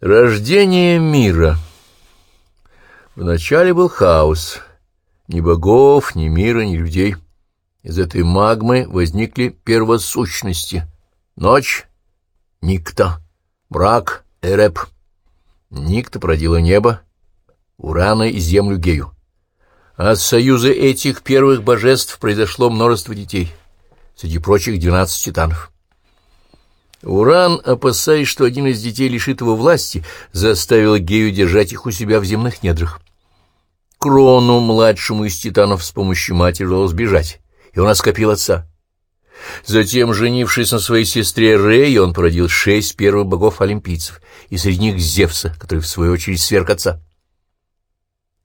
Рождение мира Вначале был хаос. Ни богов, ни мира, ни людей. Из этой магмы возникли первосущности. Ночь — Никто, мрак — Эреп. Никто породила небо, Урана и землю Гею. От союза этих первых божеств произошло множество детей, среди прочих двенадцать титанов. Уран, опасаясь, что один из детей лишит его власти, заставил Гею держать их у себя в земных недрах. Крону, младшему из титанов, с помощью матери удалось сбежать, и он оскопил отца. Затем, женившись на своей сестре Рей, он породил шесть первых богов-олимпийцев, и среди них Зевса, который, в свою очередь, сверг отца.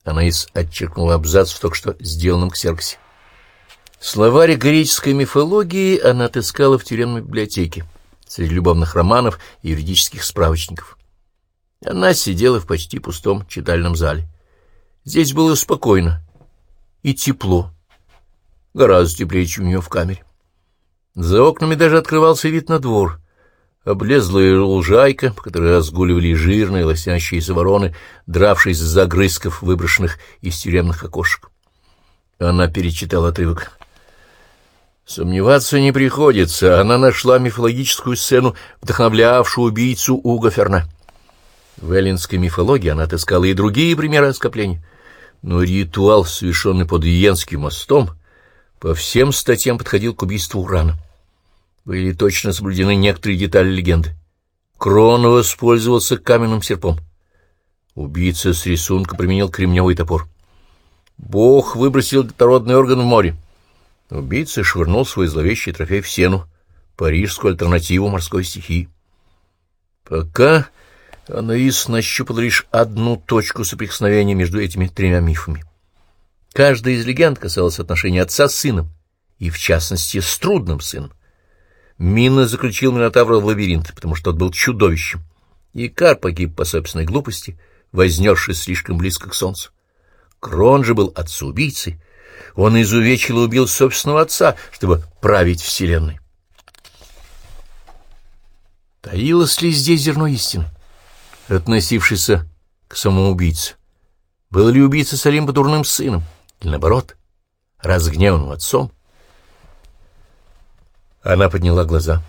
Анаис отчеркнула абзац в только что сделанном ксерксе. Словарь греческой мифологии она отыскала в тюремной библиотеке среди любовных романов и юридических справочников. Она сидела в почти пустом читальном зале. Здесь было спокойно и тепло, гораздо теплее, чем у нее в камере. За окнами даже открывался вид на двор. Облезлая лужайка, по которой разгуливали жирные лоснящиеся вороны, дравшись за загрызков, выброшенных из тюремных окошек. Она перечитала отрывок. Сомневаться не приходится. Она нашла мифологическую сцену, вдохновлявшую убийцу Уго Ферна. В эллинской мифологии она отыскала и другие примеры оскопления. Но ритуал, совершенный под Иенским мостом, по всем статьям подходил к убийству Урана. Были точно соблюдены некоторые детали легенды. Крон воспользовался каменным серпом. Убийца с рисунка применил кремневый топор. Бог выбросил детородный орган в море. Убийца швырнул свой зловещий трофей в сену, парижскую альтернативу морской стихии. Пока Анаис нащупал лишь одну точку соприкосновения между этими тремя мифами. Каждая из легенд касалась отношений отца с сыном, и, в частности, с трудным сыном. Мина заключил Минотавра в лабиринт, потому что тот был чудовищем, и Кар погиб по собственной глупости, вознесшись слишком близко к солнцу. Крон же был отцу-убийцей, он изувечил и убил собственного отца, чтобы править вселенной. Таилось ли здесь зерно истины, относившееся к самоубийце? Был ли убийца с Олимпа дурным сыном? Или, наоборот, разгневанным отцом? Она подняла глаза.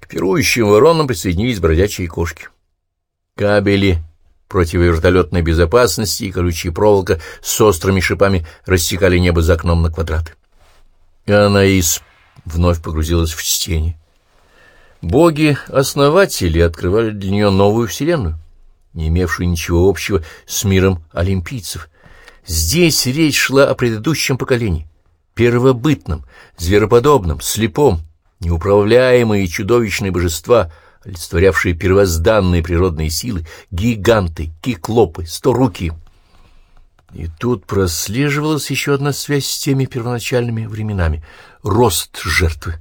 К пирующим воронам присоединились бродячие кошки. Кабели противовертолетной безопасности и колючая проволока с острыми шипами рассекали небо за окном на квадраты. Анаис вновь погрузилась в чтение. Боги-основатели открывали для нее новую вселенную, не имевшую ничего общего с миром олимпийцев. Здесь речь шла о предыдущем поколении, первобытном, звероподобном, слепом, неуправляемые и чудовищные божества — олицетворявшие первозданные природные силы, гиганты, киклопы, сторуки. И тут прослеживалась еще одна связь с теми первоначальными временами — рост жертвы.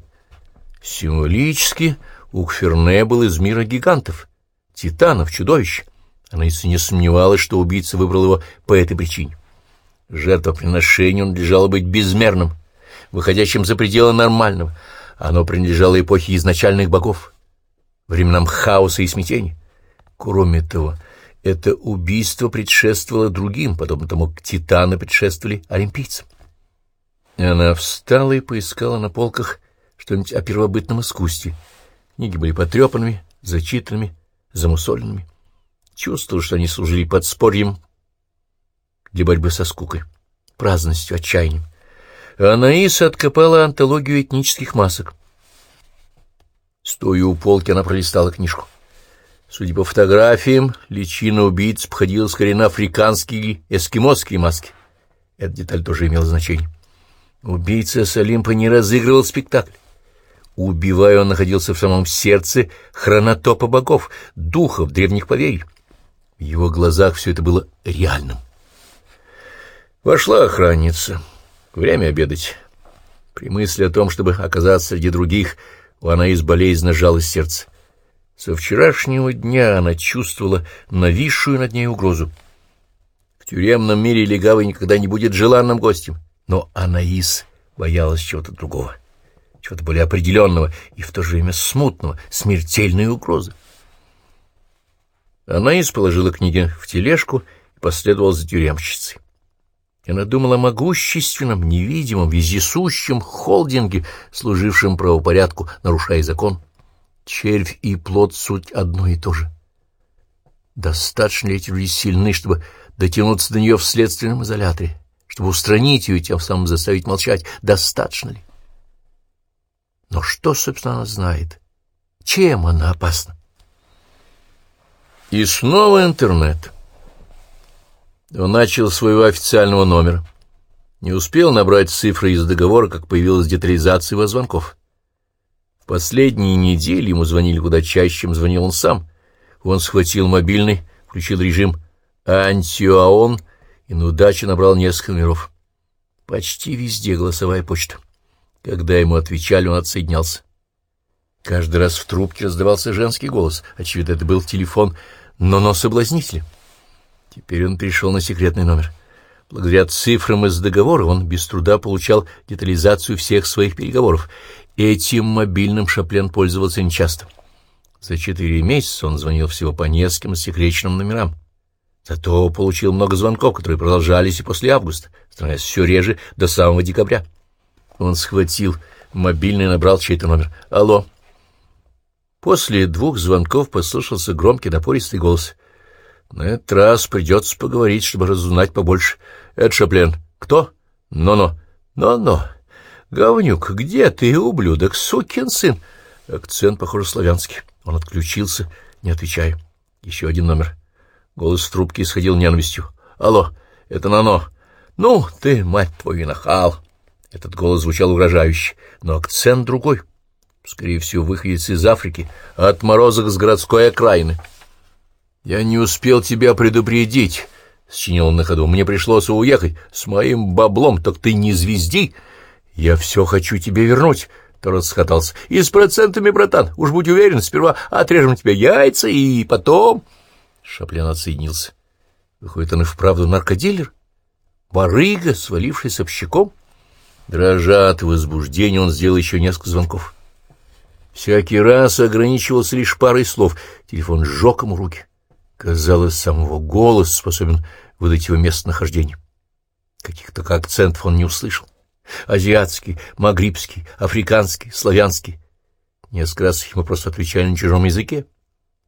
Символически Укферне был из мира гигантов, титанов, чудовищ. Она и не сомневалась, что убийца выбрал его по этой причине. Жертвоприношению надлежало быть безмерным, выходящим за пределы нормального. Оно принадлежало эпохе изначальных богов — временам хаоса и смятения. Кроме того, это убийство предшествовало другим, подобно тому, как титаны предшествовали олимпийцам. Она встала и поискала на полках что-нибудь о первобытном искусстве. Книги были потрепанными, зачитанными, замусоленными. Чувствовал, что они служили подспорьем для борьбы со скукой, праздностью, отчаянием. Анаиса откопала антологию этнических масок. Стоя у полки, она пролистала книжку. Судя по фотографиям, личина убийц походила скорее на африканские или эскимосские маски. Эта деталь тоже имела значение. Убийца с Олимпа не разыгрывал спектакль. Убивая, он находился в самом сердце хронотопа богов, духов древних поверий. В его глазах все это было реальным. Вошла охранница. Время обедать. При мысли о том, чтобы оказаться среди других, у Анаис болезненно жалось сердце. Со вчерашнего дня она чувствовала нависшую над ней угрозу. В тюремном мире легавый никогда не будет желанным гостем, но Анаис боялась чего-то другого, чего-то более определенного и в то же время смутного, смертельной угрозы. Анаис положила книги в тележку и последовала за тюремщицей. Она думала о могущественном, невидимом, вездесущем холдинге, служившем правопорядку, нарушая закон. Червь и плод — суть одно и то же. Достаточно ли эти люди сильны, чтобы дотянуться до нее в следственном изоляторе, чтобы устранить ее и тем самым заставить молчать? Достаточно ли? Но что, собственно, она знает? Чем она опасна? И снова интернет. Он начал своего официального номера. Не успел набрать цифры из договора, как появилась детализация его звонков. В последние недели ему звонили куда чаще, чем звонил он сам. Он схватил мобильный, включил режим «Антиаон» и на удачу набрал несколько номеров. Почти везде голосовая почта. Когда ему отвечали, он отсоединялся. Каждый раз в трубке раздавался женский голос. Очевидно, это был телефон «Но-но соблазнителя». Теперь он пришел на секретный номер. Благодаря цифрам из договора он без труда получал детализацию всех своих переговоров. Этим мобильным Шаплен пользовался нечасто. За четыре месяца он звонил всего по нескольким секретным номерам. Зато получил много звонков, которые продолжались и после августа, становясь все реже до самого декабря. Он схватил мобильный и набрал чей-то номер. «Алло». После двух звонков послышался громкий напористый голос. «На этот раз придется поговорить, чтобы разузнать побольше. Это Шаплен. Кто? Но-но. Но-но. Говнюк, где ты, ублюдок, сукин сын?» Акцент, похоже, славянский. Он отключился, не отвечая. Еще один номер. Голос в трубке исходил ненавистью. «Алло, это Нано. Ну, ты, мать твою, нахал!» Этот голос звучал угрожающе, но акцент другой. Скорее всего, выходец из Африки, а отморозок с городской окраины. «Я не успел тебя предупредить», — счинил он на ходу. «Мне пришлось уехать с моим баблом, так ты не звезди. Я все хочу тебе вернуть». Торос схотался. «И с процентами, братан. Уж будь уверен, сперва отрежем тебе яйца, и потом...» Шаплен отсоединился. Выходит, он и вправду наркодилер? Барыга, свалившийся общаком? Дрожа от возбуждения, он сделал еще несколько звонков. Всякий раз ограничивался лишь парой слов. Телефон сжег ему руки. Казалось, самого голос способен выдать его местонахождение. Каких-то акцентов он не услышал. Азиатский, магрибский, африканский, славянский. Несколько раз ему просто отвечали на чужом языке.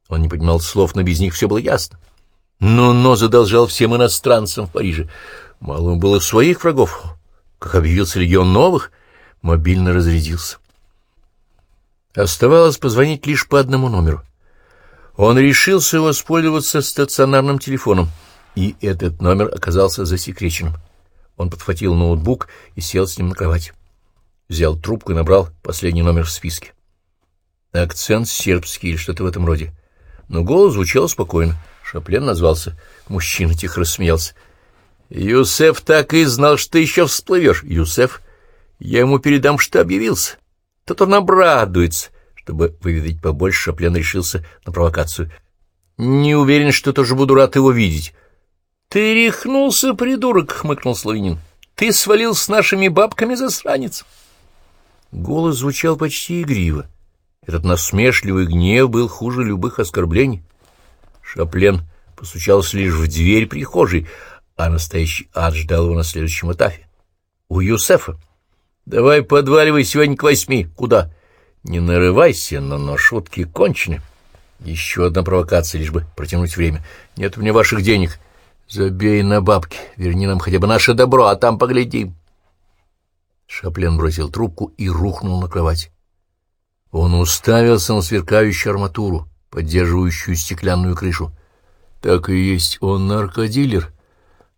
Он не понимал слов, но без них все было ясно. Но-но задолжал всем иностранцам в Париже. Мало было своих врагов. Как объявился легион новых, мобильно разрядился. Оставалось позвонить лишь по одному номеру. Он решился воспользоваться стационарным телефоном, и этот номер оказался засекреченным. Он подхватил ноутбук и сел с ним на кровать. Взял трубку и набрал последний номер в списке. Акцент сербский или что-то в этом роде. Но голос звучал спокойно. Шаплен назвался. Мужчина тихо рассмеялся. «Юсеф так и знал, что ты еще всплывешь. Юсеф, я ему передам, что объявился. Тут он обрадуется». Чтобы выведать побольше, Шаплен решился на провокацию. «Не уверен, что тоже буду рад его видеть. «Ты рехнулся, придурок!» — хмыкнул славянин. «Ты свалил с нашими бабками, засранец!» Голос звучал почти игриво. Этот насмешливый гнев был хуже любых оскорблений. Шаплен постучался лишь в дверь прихожей, а настоящий ад ждал его на следующем этапе. У Юсефа. «Давай подваливай сегодня к восьми. Куда?» «Не нарывайся, но, но шутки кончены. Еще одна провокация, лишь бы протянуть время. Нет у меня ваших денег». Забей на бабки, верни нам хотя бы наше добро, а там поглядим. Шаплен бросил трубку и рухнул на кровать. Он уставился на сверкающую арматуру, поддерживающую стеклянную крышу. Так и есть, он наркодилер.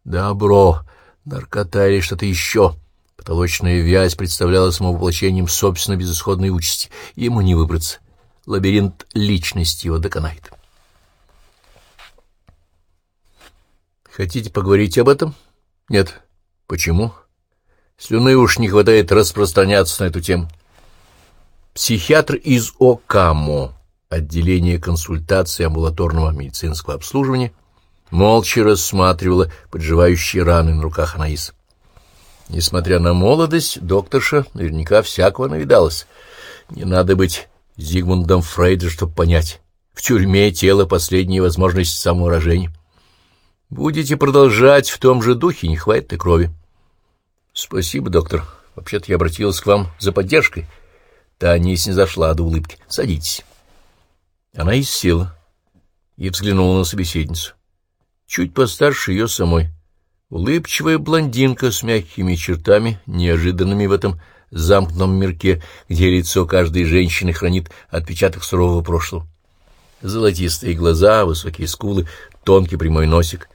Добро, наркота или что-то еще. Потолочная вязь представляла самовоплощением собственной безысходной участи. Ему не выбраться. Лабиринт личности его доконает. Хотите поговорить об этом? Нет. Почему? Слюны уж не хватает распространяться на эту тему. Психиатр из ОКАМО, отделение консультации амбулаторного медицинского обслуживания, молча рассматривала подживающие раны на руках Анаис. Несмотря на молодость, докторша наверняка всякого навидалась. Не надо быть Зигмундом Фрейдом, чтобы понять. В тюрьме тело — последняя возможность самовыражения. Будете продолжать в том же духе, не хватит и крови. Спасибо, доктор. Вообще-то я обратилась к вам за поддержкой. Таня снизошла до улыбки. Садитесь. Она и села и взглянула на собеседницу. Чуть постарше ее самой. Улыбчивая блондинка с мягкими чертами, неожиданными в этом замкнутом мирке, где лицо каждой женщины хранит отпечаток сурового прошлого. Золотистые глаза, высокие скулы, тонкий прямой носик.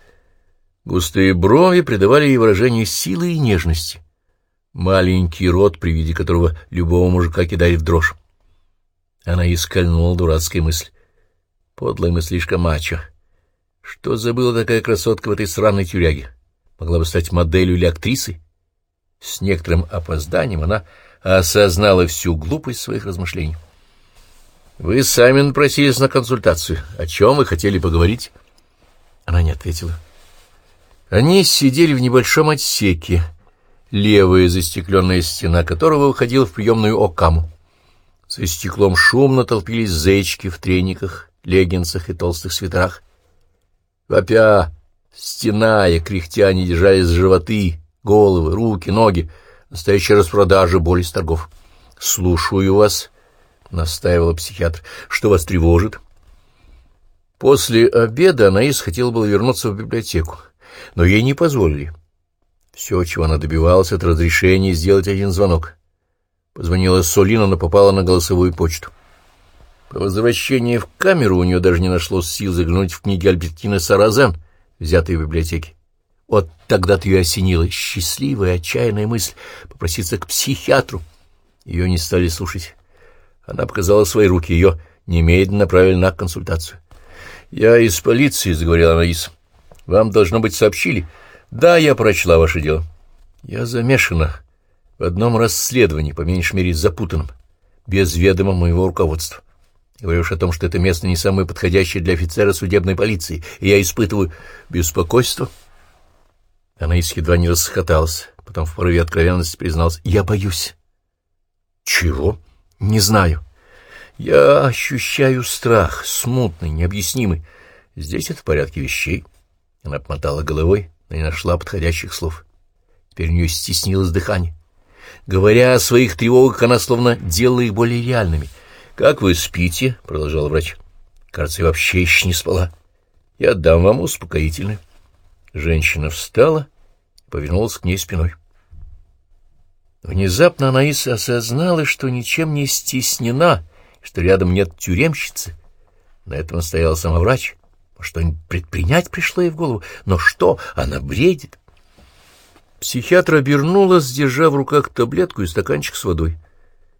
Густые брови придавали ей выражение силы и нежности. Маленький рот, при виде которого любого мужика кидает в дрожь. Она искольнула дурацкая мысль. Подлая мыслишка мачо. Что забыла такая красотка в этой сраной тюряге? Могла бы стать моделью или актрисой? С некоторым опозданием она осознала всю глупость своих размышлений. «Вы сами напросились на консультацию. О чем вы хотели поговорить?» Она не ответила. Они сидели в небольшом отсеке, левая застекленная стена которого выходила в приемную Окаму. За стеклом шумно толпились зайчики в трениках, леггинсах и толстых свитерах. Вопя, стена и кряхтя они держались за животы, головы, руки, ноги. Настоящая распродажа, боль из торгов. — Слушаю вас, — настаивала психиатр. — Что вас тревожит? После обеда Анаис хотела было вернуться в библиотеку, но ей не позволили. Все, чего она добивалась, это разрешение сделать один звонок. Позвонила Солина, но попала на голосовую почту. По возвращении в камеру у нее даже не нашлось сил заглянуть в книги Альбертины Саразен, взятые в библиотеке. Вот тогда-то ее осенила счастливая, отчаянная мысль попроситься к психиатру. Ее не стали слушать. Она показала свои руки, ее немедленно направили на консультацию. — Я из полиции, — заговорила Анаис. — Вам, должно быть, сообщили. — Да, я прочла ваше дело. — Я замешана в одном расследовании, по меньшей мере запутанном, без ведома моего руководства. Говорю уж о том, что это место не самое подходящее для офицера судебной полиции, и я испытываю беспокойство. Она едва не расхоталась, потом в порыве откровенности призналась. «Я боюсь». «Чего?» «Не знаю. Я ощущаю страх, смутный, необъяснимый. Здесь это в порядке вещей». Она обмотала головой, но не нашла подходящих слов. Теперь у нее стеснилось дыхание. Говоря о своих тревогах, она словно делала их более реальными. «Как вы спите?» — продолжал врач. «Кажется, я вообще еще не спала. Я отдам вам успокоительное». Женщина встала и повернулась к ней спиной. Внезапно Анаиса осознала, что ничем не стеснена, что рядом нет тюремщицы. На этом стоял сама врач. Что-нибудь предпринять пришло ей в голову. Но что? Она бредит. Психиатр обернулась, держа в руках таблетку и стаканчик с водой.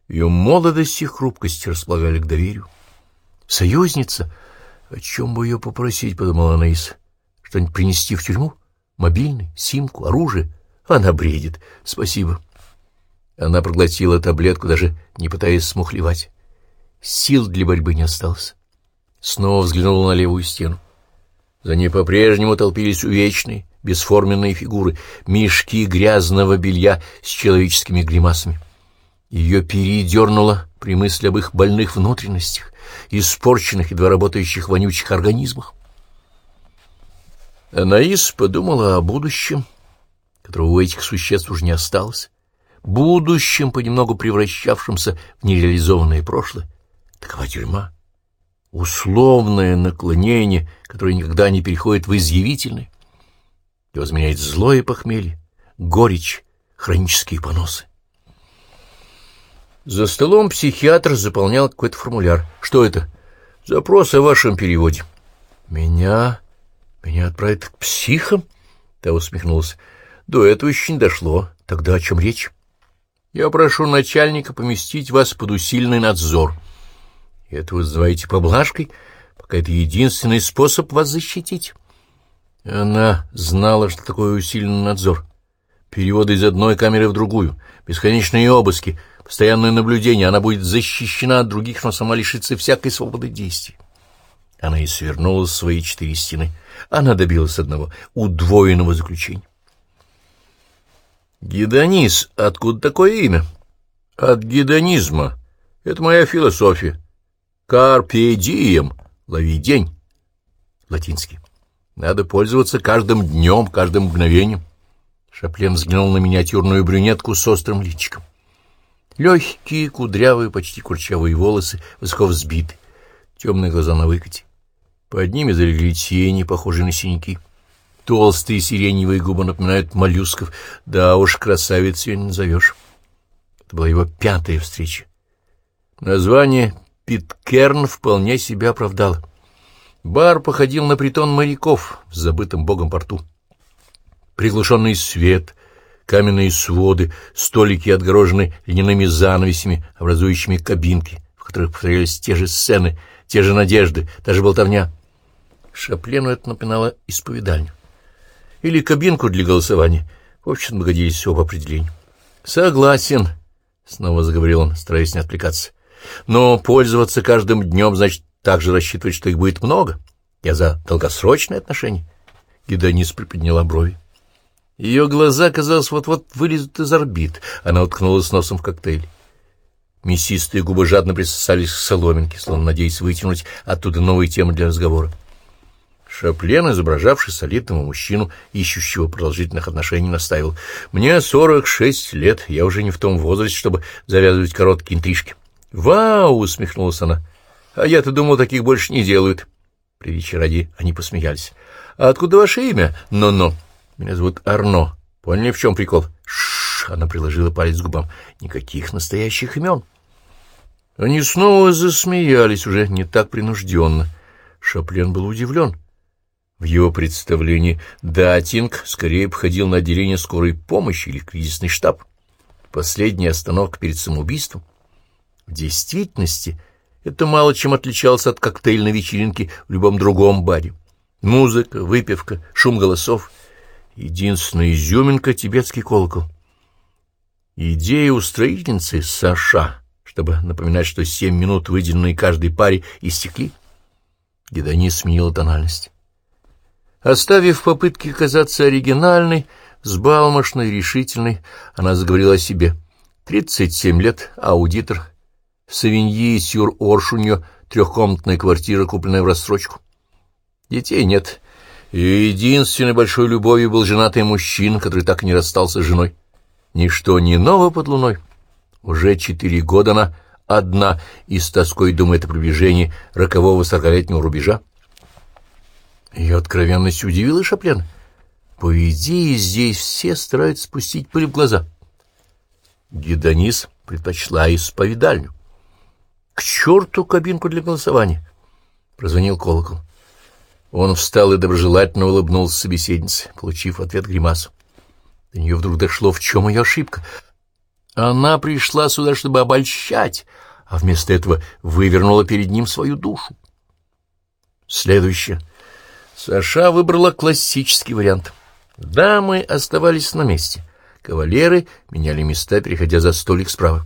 Ее молодость и хрупкость располагали к доверию. «Союзница? О чем бы ее попросить?» — подумала Анаис. «Что-нибудь принести в тюрьму? Мобильный, симку, оружие?» Она бредит. «Спасибо». Она проглотила таблетку, даже не пытаясь смухлевать. Сил для борьбы не осталось. Снова взглянула на левую стену. За ней по-прежнему толпились увечные, бесформенные фигуры, мешки грязного белья с человеческими гримасами. Ее передернуло при мысли об их больных внутренностях, испорченных, едва работающих вонючих организмах. Анаис подумала о будущем, которого у этих существ уже не осталось, будущем, понемногу превращавшемся в нереализованное прошлое. Такова тюрьма. Условное наклонение, которое никогда не переходит в изъявительное. Его заменяет злое похмелье, горечь, хронические поносы. За столом психиатр заполнял какой-то формуляр. Что это? Запрос о вашем переводе. Меня... меня отправят к психам? Та усмехнулся. До этого еще не дошло. Тогда о чем речь? Я прошу начальника поместить вас под усиленный надзор. Это вы называете поблажкой, пока это единственный способ вас защитить. Она знала, что такое усиленный надзор. Переводы из одной камеры в другую, бесконечные обыски — постоянное наблюдение, она будет защищена от других, но сама лишится всякой свободы действий. Она и свернула свои четыре стены. Она добилась одного — удвоенного заключения. Гедонис. Откуда такое имя? От гедонизма. Это моя философия. Карпе дием. Лови день. Латинский. Надо пользоваться каждым днем, каждым мгновением. Шаплен взглянул на миниатюрную брюнетку с острым личиком. Легкие, кудрявые, почти курчавые волосы, высоко взбиты, темные глаза на выкате. Под ними залегли тени, похожие на синяки. Толстые сиреневые губы напоминают моллюсков. Да уж, красавицей не назовешь. Это была его пятая встреча. Название Питкерн вполне себя оправдало. Бар походил на притон моряков в забытом богом порту. Приглушенный свет, каменные своды, столики отгорожены льняными занавесями, образующими кабинки, в которых повторялись те же сцены, те же надежды, та же болтовня. Шаплену это напоминало исповедальню. Или кабинку для голосования. В общем, все по определению. «Согласен», — снова заговорил он, стараясь не отвлекаться. «Но пользоваться каждым днем, значит, также рассчитывать, что их будет много. Я за долгосрочные отношения». Гедонис приподняла брови. Ее глаза, казалось, вот-вот вылезут из орбит. Она уткнулась носом в коктейль. Мясистые губы жадно присосались к соломинке, словно надеясь вытянуть оттуда новые темы для разговора. Шаплен, изображавший солидного мужчину, ищущего продолжительных отношений, настаивал. «Мне сорок шесть лет, я уже не в том возрасте, чтобы завязывать короткие интрижки». «Вау!» — усмехнулась она. «А я-то думал, таких больше не делают». При вечеради они посмеялись. «А откуда ваше имя?» «Но-но». «Меня зовут Арно. Поняли, в чем прикол?» «Шшш!» — она приложила палец к губам. «Никаких настоящих имен». Они снова засмеялись, уже не так принужденно. Шаплен был удивлен. В его представлении Датинг скорее обходил на отделение скорой помощи или кризисный штаб. Последняя остановка перед самоубийством. В действительности это мало чем отличалось от коктейльной вечеринки в любом другом баре. Музыка, выпивка, шум голосов. Единственная изюминка — тибетский колокол. Идея устроительницы Саша, чтобы напоминать, что семь минут, выделенные каждой паре, истекли. Гедонис сменила тональность. Оставив попытки казаться оригинальной, сбалмошной, решительной, она заговорила о себе. Тридцать семь лет, аудитор. В Савиньи Сюр-Орш трехкомнатная квартира, купленная в рассрочку. Детей нет. Ее единственной большой любовью был женатый мужчина, который так и не расстался с женой. Ничто не ново под луной. Уже четыре года она одна и с тоской думает о приближении рокового сорокалетнего рубежа. Ее откровенность удивила Шаплен. По идее, здесь все стараются спустить пыль в глаза. Гедонис предпочла исповедальню. К черту кабинку для голосования! Прозвонил колокол. Он встал и доброжелательно улыбнулся собеседнице, получив ответ гримасу. До нее вдруг дошло, в чем ее ошибка. Она пришла сюда, чтобы обольщать, а вместо этого вывернула перед ним свою душу. Следующее. Саша выбрала классический вариант. Дамы оставались на месте. Кавалеры меняли места, переходя за столик справа.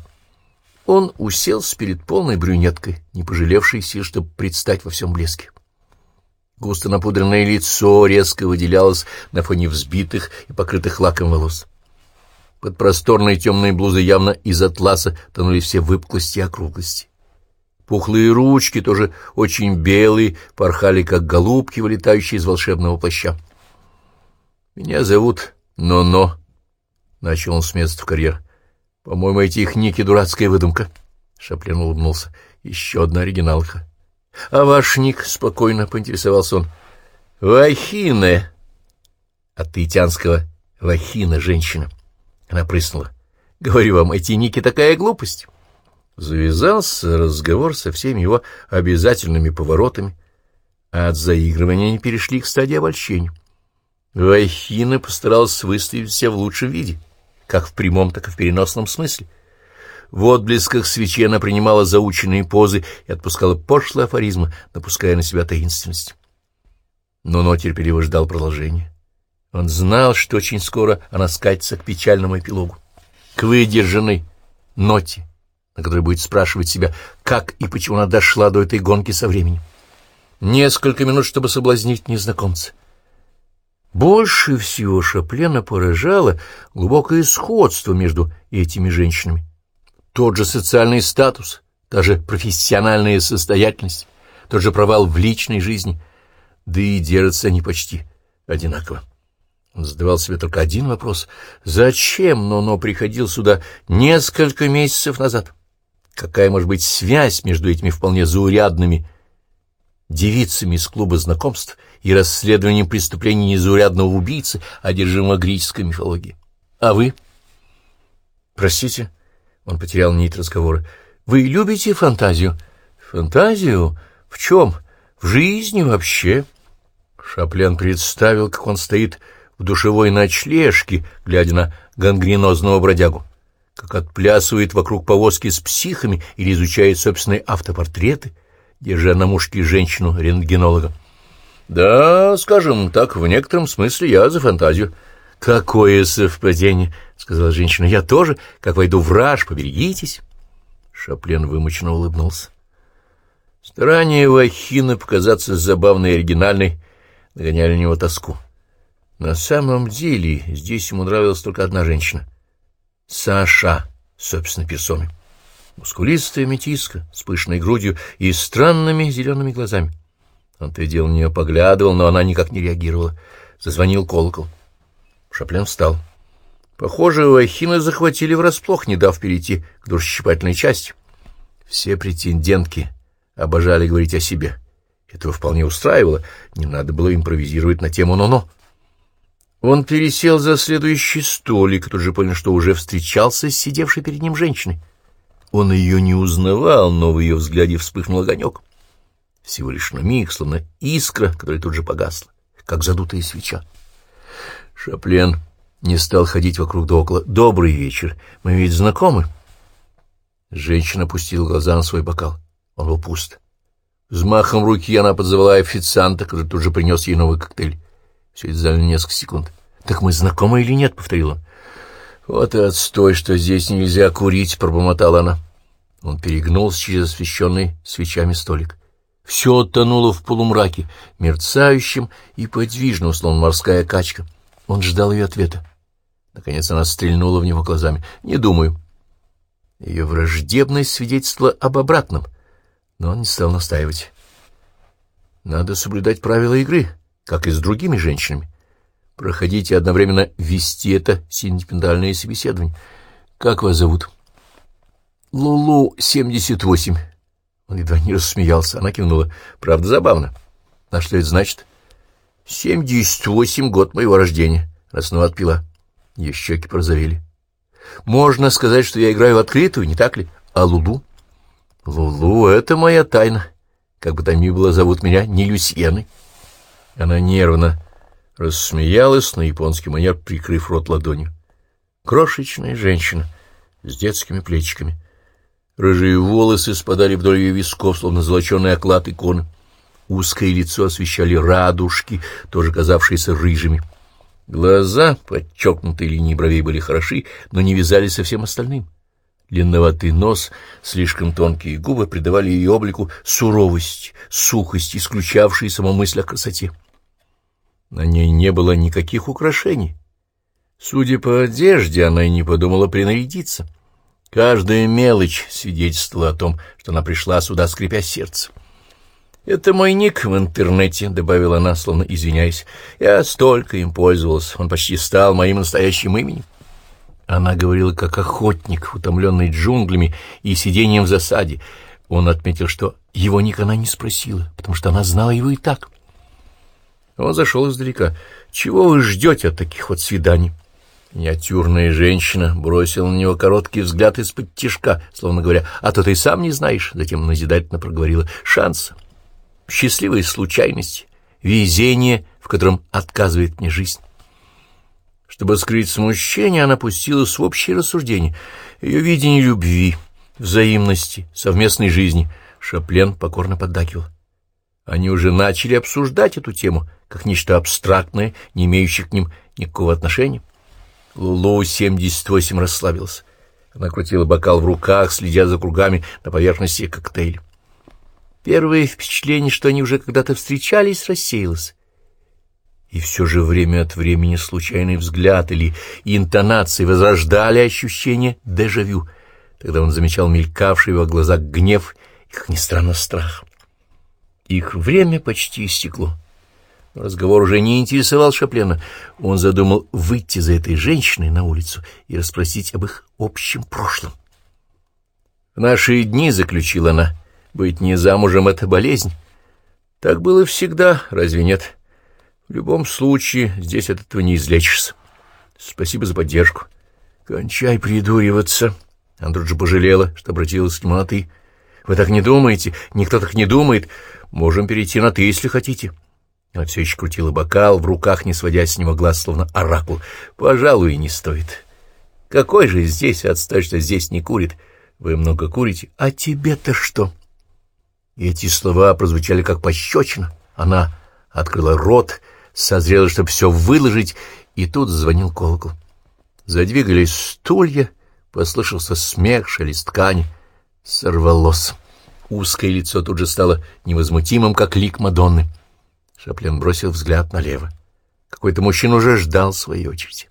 Он уселся перед полной брюнеткой, не пожалевшей сил, чтобы предстать во всем блеске. Густо напудренное лицо резко выделялось на фоне взбитых и покрытых лаком волос. Под просторной темной блузой явно из атласа тонули все выпуклости и округлости. Пухлые ручки, тоже очень белые, порхали, как голубки, вылетающие из волшебного плаща. «Меня зовут Но-Но», — начал он с места в карьер. «По-моему, эти их ники — дурацкая выдумка». Шаплен улыбнулся. «Еще одна оригиналка». «А ваш ник?» — спокойно поинтересовался он. «Вахина». От таитянского «вахина» — женщина. Она прыснула. «Говорю вам, эти ники — такая глупость». Завязался разговор со всеми его обязательными поворотами, а от заигрывания они перешли к стадии обольщения. Вайхина постарался выставить себя в лучшем виде, как в прямом, так и в переносном смысле. В отблесках свечи она принимала заученные позы и отпускала пошлые афоризмы, напуская на себя таинственность. Но Но терпеливо ждал продолжения. Он знал, что очень скоро она скатится к печальному эпилогу, к выдержанной ноте, на которой будет спрашивать себя, как и почему она дошла до этой гонки со временем. Несколько минут, чтобы соблазнить незнакомца. Больше всего Шаплена поражало глубокое сходство между этими женщинами. Тот же социальный статус, та же профессиональная состоятельность, тот же провал в личной жизни. Да и держатся они почти одинаково. Он задавал себе только один вопрос. Зачем Ноно приходил сюда несколько месяцев назад? Какая может быть связь между этими вполне заурядными девицами из клуба знакомств и расследованием преступлений незаурядного убийцы, одержимого греческой мифологией? А вы? Простите, он потерял нить разговора. Вы любите фантазию? Фантазию? В чем? В жизни вообще? Шаплен представил, как он стоит в душевой ночлежке, глядя на гангренозного бродягу, как отплясывает вокруг повозки с психами или изучает собственные автопортреты, держа на мушке женщину-рентгенолога. «Да, скажем так, в некотором смысле я за фантазию». «Какое совпадение!» — сказала женщина. «Я тоже, как войду в раж, поберегитесь». Шаплен вымученно улыбнулся. Старание Вахина показаться забавной и оригинальной нагоняли на него тоску. На самом деле здесь ему нравилась только одна женщина. Саша, собственно, персоной. Мускулистая метиска с пышной грудью и странными зелеными глазами. Он то и дело на нее поглядывал, но она никак не реагировала. Зазвонил колокол. Шаплен встал. Похоже, Вахина захватили врасплох, не дав перейти к душесчипательной части. Все претендентки обожали говорить о себе. Этого вполне устраивало, не надо было импровизировать на тему «но-но». Он пересел за следующий столик, тут же понял, что уже встречался с сидевшей перед ним женщиной. Он ее не узнавал, но в ее взгляде вспыхнул огонек. Всего лишь на миг, словно искра, которая тут же погасла, как задутая свеча. Шаплен не стал ходить вокруг да около. «Добрый вечер. Мы ведь знакомы?» Женщина опустила глаза на свой бокал. Он был пуст. Взмахом руки она подзывала официанта, который тут же принес ей новый коктейль. Все это заняло несколько секунд. «Так мы знакомы или нет?» — повторил он. «Вот и отстой, что здесь нельзя курить!» — пробормотала она. Он перегнулся через освещенный свечами столик. Все тонуло в полумраке, мерцающем и подвижно, словно морская качка. Он ждал ее ответа. Наконец она стрельнула в него глазами. «Не думаю». Ее враждебность свидетельствовала об обратном, но он не стал настаивать. «Надо соблюдать правила игры» как и с другими женщинами. Проходить и одновременно вести это сентиментальное собеседование. Как вас зовут? Лулу, 78. Он едва не рассмеялся. Она кивнула. Правда, забавно. А что это значит? 78 год моего рождения. Она снова отпила. Ее щеки прозорели. Можно сказать, что я играю в открытую, не так ли? А Лулу? Лулу — это моя тайна. Как бы там ни было, зовут меня не Люсьеной. Она нервно рассмеялась на японский манер, прикрыв рот ладонью. Крошечная женщина с детскими плечиками. Рыжие волосы спадали вдоль ее висков, словно золоченый оклад иконы. Узкое лицо освещали радужки, тоже казавшиеся рыжими. Глаза, подчеркнутые линии бровей, были хороши, но не вязались со всем остальным. Длинноватый нос, слишком тонкие губы придавали ее облику суровость, сухость, исключавшие саму мысль о красоте. На ней не было никаких украшений. Судя по одежде, она и не подумала принарядиться. Каждая мелочь свидетельствовала о том, что она пришла сюда, скрипя сердце. «Это мой ник в интернете», — добавила она, словно извиняясь. «Я столько им пользовался, он почти стал моим настоящим именем». Она говорила, как охотник, утомленный джунглями и сидением в засаде. Он отметил, что его ник она не спросила, потому что она знала его и так. — он зашел издалека. «Чего вы ждете от таких вот свиданий?» Миниатюрная женщина бросила на него короткий взгляд из-под тишка, словно говоря, «А то ты сам не знаешь», затем назидательно проговорила, «Шанс, счастливые случайности, везение, в котором отказывает мне жизнь». Чтобы скрыть смущение, она пустилась в общее рассуждение. Ее видение любви, взаимности, совместной жизни. Шаплен покорно поддакивал. Они уже начали обсуждать эту тему — как нечто абстрактное, не имеющее к ним никакого отношения. Лулу-78 расслабился. Она крутила бокал в руках, следя за кругами на поверхности коктейля. Первое впечатление, что они уже когда-то встречались, рассеялось. И все же время от времени случайный взгляд или интонации возрождали ощущение дежавю. Тогда он замечал мелькавший в его глазах гнев и, как ни странно, страх. Их время почти истекло. разговор уже не интересовал Шаплена. Он задумал выйти за этой женщиной на улицу и расспросить об их общем прошлом. В наши дни, — заключила она, — быть не замужем — это болезнь. Так было всегда, разве нет? В любом случае, здесь от этого не излечишься. Спасибо за поддержку. Кончай придуриваться. Андруджа пожалела, что обратилась к нему на «ты». Вы так не думаете? Никто так не думает. Можем перейти на «ты», если хотите. Она все еще крутила бокал, в руках не сводя с него глаз, словно оракул. Пожалуй, не стоит. Какой же здесь отстать, что здесь не курит? Вы много курите. А тебе-то что? Эти слова прозвучали как пощечина. Она открыла рот, созрела, чтобы все выложить, и тут звонил колокол. Задвигались стулья, послышался смех, шелест ткани. Сорвалось. Узкое лицо тут же стало невозмутимым, как лик Мадонны. Шаплен бросил взгляд налево. Какой-то мужчина уже ждал своей очереди.